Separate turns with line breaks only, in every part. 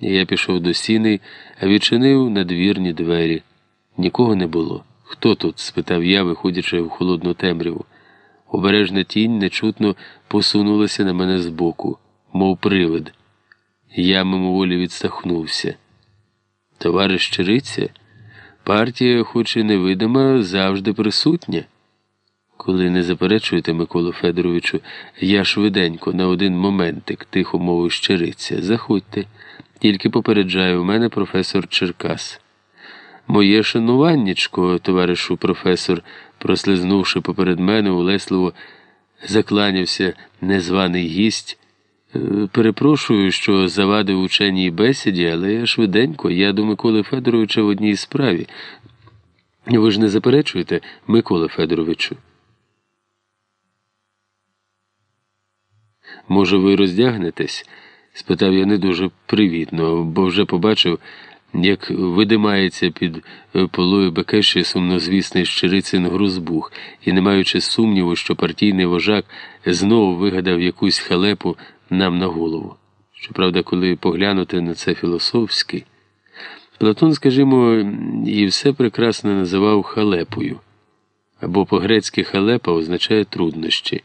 Я пішов до сіней, а відчинив надвірні двері. Нікого не було. Хто тут? спитав я, виходячи в холодну темряву. Обережна тінь нечутно посунулася на мене збоку, мов привид. Я мимоволі відстахнувся. Товариш Чириця, партія, хоч і невидима, завжди присутня. Коли не заперечуєте, Миколу Федоровичу, я швиденько на один моментик тихо мовив щириця. Заходьте, тільки попереджаю, у мене професор Черкас. Моє шануваннячко, товаришу професор, прослизнувши поперед мене, улесливо закланявся незваний гість. «Е, перепрошую, що завадив ученій бесіді, але я швиденько, я до Миколи Федоровича в одній справі. Ви ж не заперечуєте, Микола Федоровичу? Може, ви роздягнетесь? Спитав я не дуже привітно, бо вже побачив, як видимається під е, полою Бекеші сумнозвісний щирицин Грузбух, і, не маючи сумніву, що партійний вожак знову вигадав якусь халепу нам на голову. Щоправда, коли поглянути на це філософськи, Платон, скажімо, і все прекрасно називав халепою, або по-грецьки халепа означає труднощі.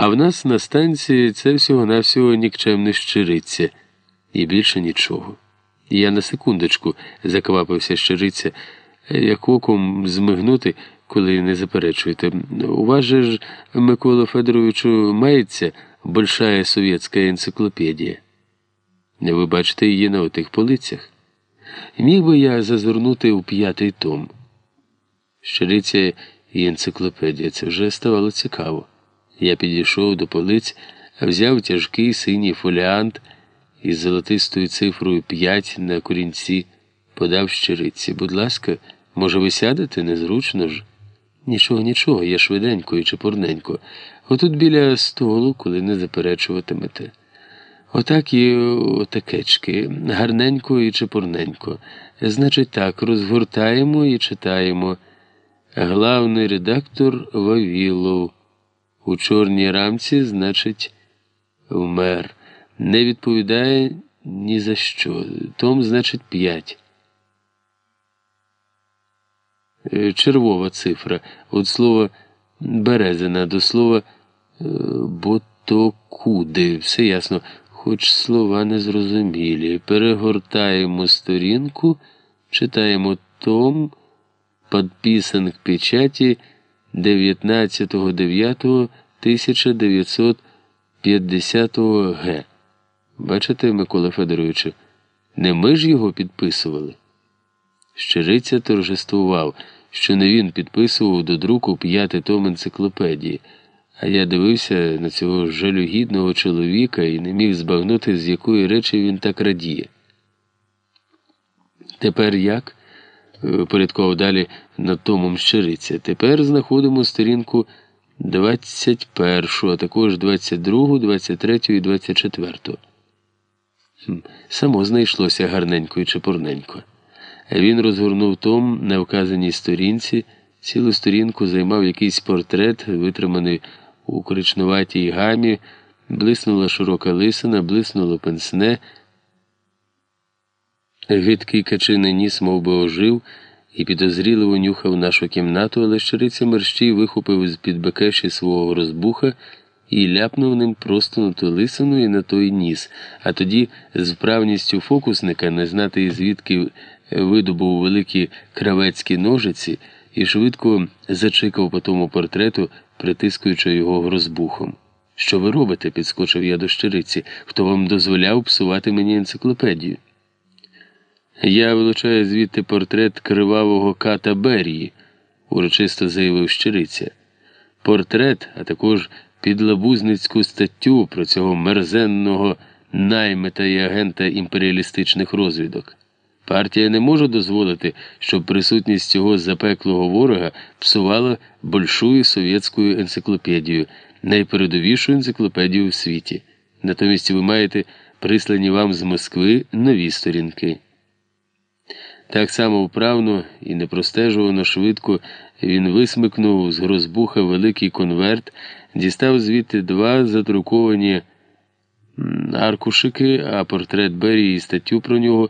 А в нас на станції це всього-навсього нікчемне щириця і більше нічого. Я на секундочку заквапився щириця, як оком змигнути, коли не заперечуєте. У вас же ж, Микола Федоровичу, мається большая совєтська енциклопедія. Ви бачите її на отих полицях. Міг би я зазирнути у п'ятий том. Щириця і енциклопедія це вже ставало цікаво. Я підійшов до полиць, взяв тяжкий синій фоліант із золотистою цифрою 5 на корінці, подав щириці. Будь ласка, може, ви сядете незручно ж? Нічого, нічого, я швиденько і чепурненько. Отут біля столу, коли не заперечуватимете. Отак і отакечки, гарненько і чепурненько. Значить, так, розгортаємо і читаємо. Главний редактор Вавілов. У чорній рамці, значить, вмер. Не відповідає ні за що. Том, значить, п'ять. Е, червова цифра. От слова березина до слова е, ботокуди. Все ясно, хоч слова незрозумілі. Перегортаємо сторінку, читаємо том, підписан к печаті 19.09.1950 г. Бачите, Микола Федоровичу, не ми ж його підписували. Щириця торжествував, що не він підписував до друку п'ятий том енциклопедії, а я дивився на цього жалюгідного чоловіка і не міг збагнути, з якої речі він так радіє. Тепер як? Порядкував далі над томом щириця. Тепер знаходимо сторінку 21, а також 22, 23 і 24. Само знайшлося гарненько і чепурненько. Він розгорнув том на вказаній сторінці, цілу сторінку займав якийсь портрет, витриманий у коричнуватій гамі, блиснула широка лисина, блиснуло пенсне. Гидкий качиний ніс мов би, ожив і підозріливо нюхав нашу кімнату, але щириця мерщій вихопив з під бекеші свого розбуха і ляпнув ним просто на ту лисину і на той ніс, а тоді, з вправністю фокусника, не знати звідки видобув великі кравецькі ножиці і швидко зачикав по тому портрету, притискуючи його розбухом. Що ви робите? підскочив я до щириці. Хто вам дозволяв псувати мені енциклопедію? Я вилучаю звідти портрет кривавого ката Берії, урочисто заявив щириця. Портрет, а також підлабузницьку статтю про цього мерзенного наймита і агента імперіалістичних розвідок. Партія не може дозволити, щоб присутність цього запеклого ворога псувала большую совєтську енциклопедію, найпередовішу енциклопедію в світі. Натомість ви маєте прислані вам з Москви нові сторінки. Так само вправно і непростежувано швидко він висмикнув з грозбуха великий конверт, дістав звідти два задруковані Аркушики, а портрет Берії і статтю про нього